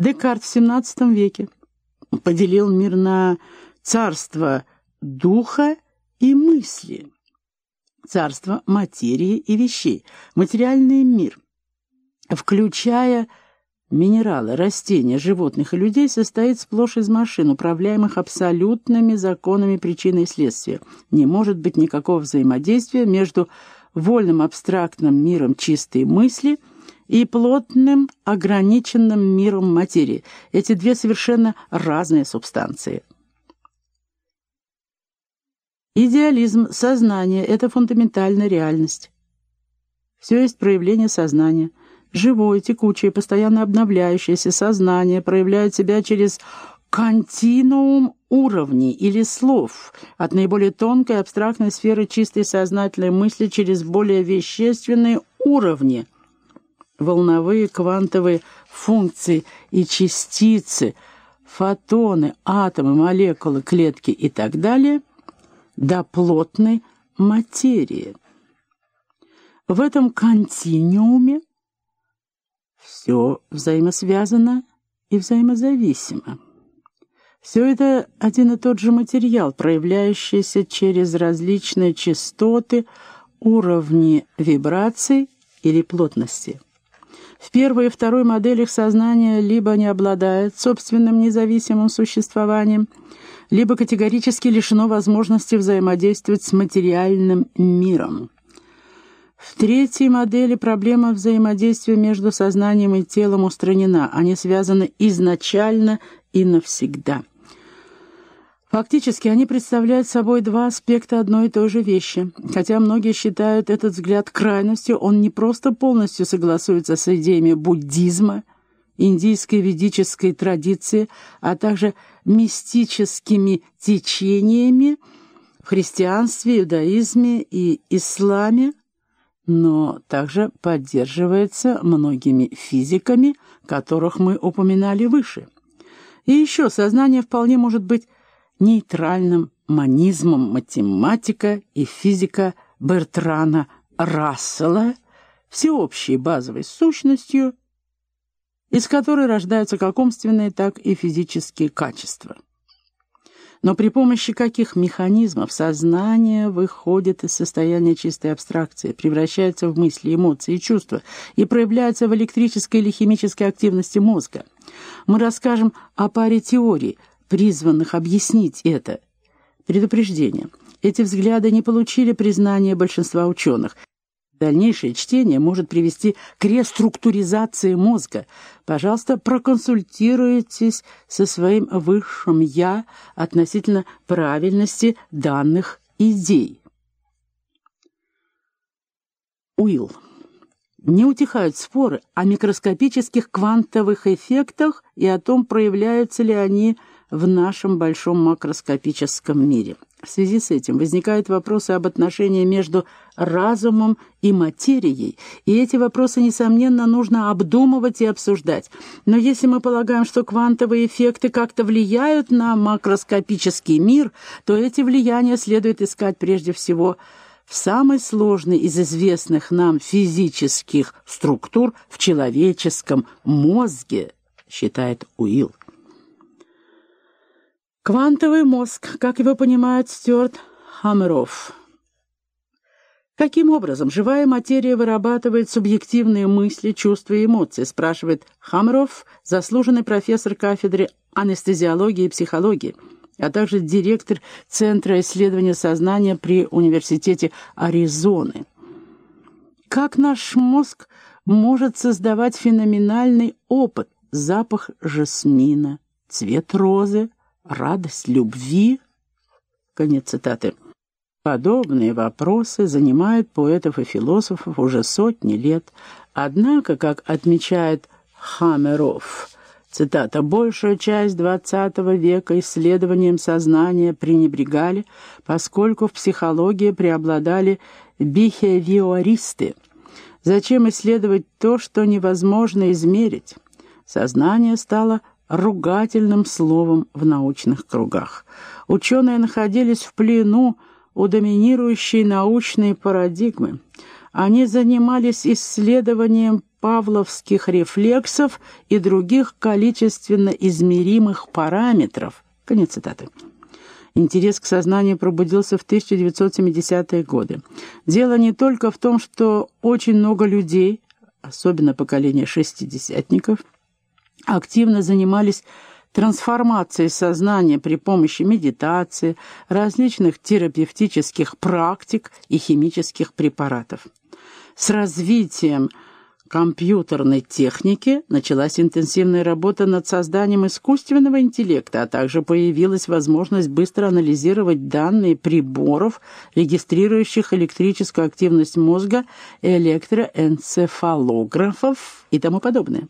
Декарт в XVII веке поделил мир на царство духа и мысли, царство материи и вещей, материальный мир, включая минералы, растения, животных и людей, состоит сплошь из машин, управляемых абсолютными законами причины и следствия. Не может быть никакого взаимодействия между вольным абстрактным миром чистой мысли и плотным ограниченным миром материи. Эти две совершенно разные субстанции. Идеализм сознания – это фундаментальная реальность. Все есть проявление сознания. Живое, текучее, постоянно обновляющееся сознание проявляет себя через континуум уровней или слов, от наиболее тонкой абстрактной сферы чистой сознательной мысли через более вещественные уровни, волновые квантовые функции и частицы, фотоны, атомы, молекулы, клетки и так далее, до плотной материи. В этом континууме все взаимосвязано и взаимозависимо. Все это один и тот же материал, проявляющийся через различные частоты, уровни вибраций или плотности. В первой и второй моделях сознания либо не обладает собственным независимым существованием, либо категорически лишено возможности взаимодействовать с материальным миром. В третьей модели проблема взаимодействия между сознанием и телом устранена, они связаны изначально и навсегда. Фактически они представляют собой два аспекта одной и той же вещи. Хотя многие считают этот взгляд крайностью, он не просто полностью согласуется с идеями буддизма, индийской ведической традиции, а также мистическими течениями в христианстве, иудаизме и исламе, но также поддерживается многими физиками, которых мы упоминали выше. И еще сознание вполне может быть нейтральным монизмом математика и физика Бертрана Рассела, всеобщей базовой сущностью, из которой рождаются как умственные, так и физические качества. Но при помощи каких механизмов сознание выходит из состояния чистой абстракции, превращается в мысли, эмоции и чувства и проявляется в электрической или химической активности мозга? Мы расскажем о паре теорий – призванных объяснить это. Предупреждение. Эти взгляды не получили признания большинства ученых. Дальнейшее чтение может привести к реструктуризации мозга. Пожалуйста, проконсультируйтесь со своим высшим «я» относительно правильности данных идей. Уилл. Не утихают споры о микроскопических квантовых эффектах и о том, проявляются ли они в нашем большом макроскопическом мире. В связи с этим возникают вопросы об отношении между разумом и материей, и эти вопросы, несомненно, нужно обдумывать и обсуждать. Но если мы полагаем, что квантовые эффекты как-то влияют на макроскопический мир, то эти влияния следует искать прежде всего в самой сложной из известных нам физических структур в человеческом мозге, считает Уилл. Квантовый мозг, как его понимает Стюарт Хаммеров. Каким образом живая материя вырабатывает субъективные мысли, чувства и эмоции, спрашивает Хаммеров, заслуженный профессор кафедры анестезиологии и психологии, а также директор Центра исследования сознания при Университете Аризоны. Как наш мозг может создавать феноменальный опыт, запах жасмина, цвет розы, радость любви. Конец цитаты. Подобные вопросы занимают поэтов и философов уже сотни лет. Однако, как отмечает Хамеров, цитата, «большую часть XX века исследованием сознания пренебрегали, поскольку в психологии преобладали бихевиористы. Зачем исследовать то, что невозможно измерить? Сознание стало ругательным словом в научных кругах. Ученые находились в плену у доминирующей научной парадигмы. Они занимались исследованием павловских рефлексов и других количественно измеримых параметров. Конец цитаты. Интерес к сознанию пробудился в 1970-е годы. Дело не только в том, что очень много людей, особенно поколение шестидесятников, активно занимались трансформацией сознания при помощи медитации, различных терапевтических практик и химических препаратов. С развитием компьютерной техники началась интенсивная работа над созданием искусственного интеллекта, а также появилась возможность быстро анализировать данные приборов, регистрирующих электрическую активность мозга, электроэнцефалографов и тому подобное.